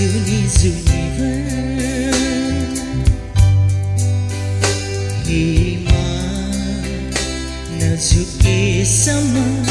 les univers Hima Nazuki sama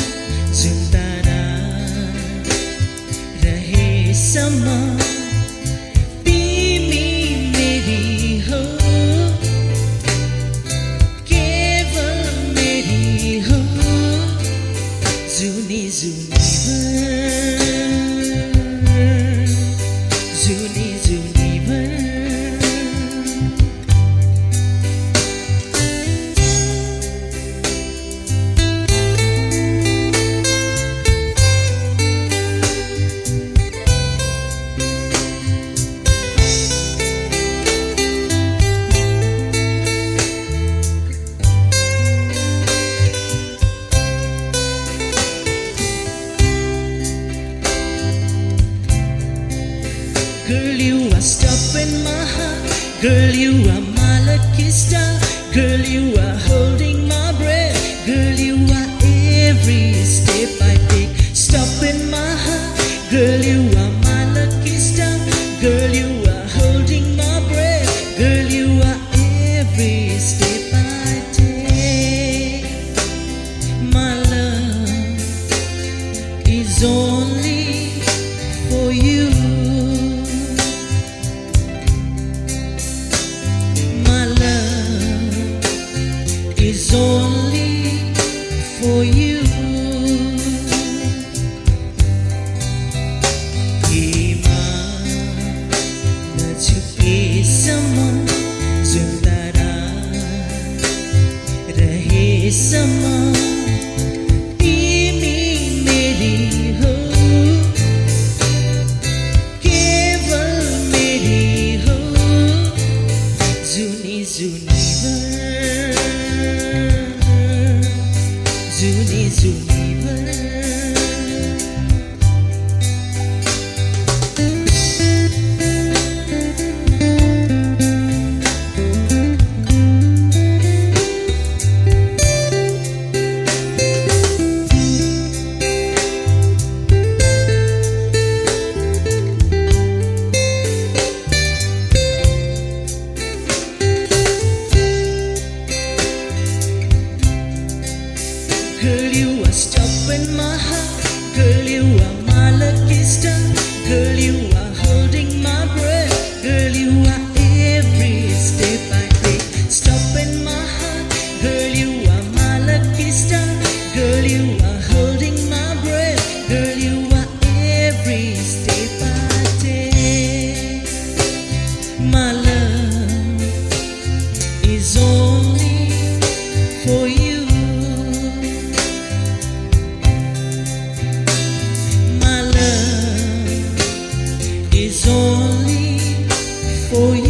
Girl, you are stopping my heart. Girl, you are my lucky star. Girl, you are holding my breath. Girl, difícil in my heart. foi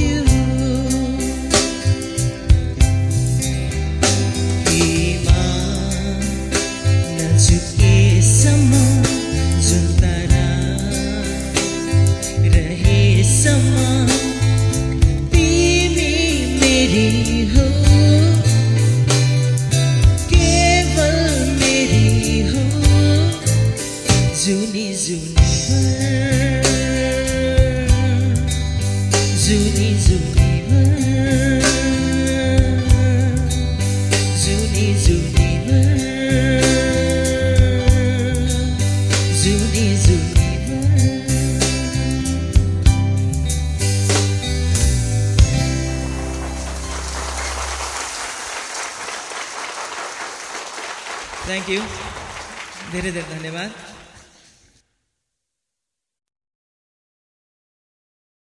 Zuni Zuni Zuni Zuni Zuni Zuni Thank you. धीरे धीरे धन्यवाद